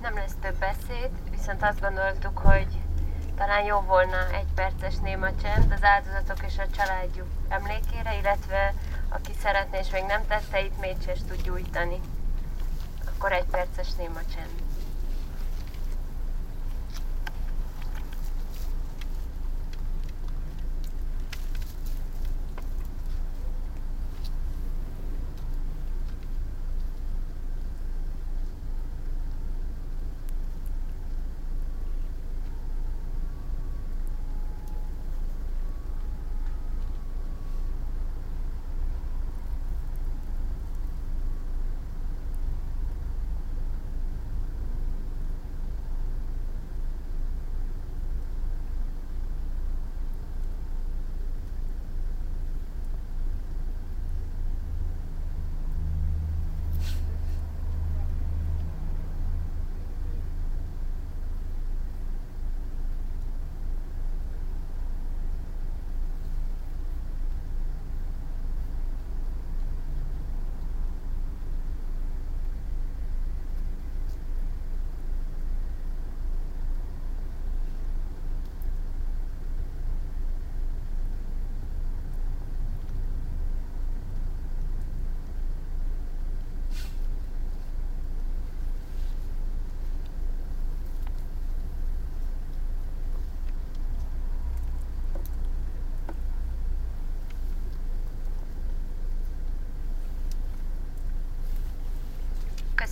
Nem lesz több beszéd, viszont azt gondoltuk, hogy talán jó volna egy perces néma csend az áldozatok és a családjuk emlékére, illetve aki szeretné és még nem tette, itt mécses tud gyújtani. Akkor egy perces néma csend.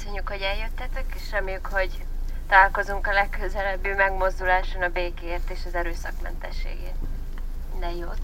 Köszönjük, hogy eljöttetek, és reméljük, hogy találkozunk a legközelebbi megmozduláson a békért és az erőszakmentességért. Minden jót!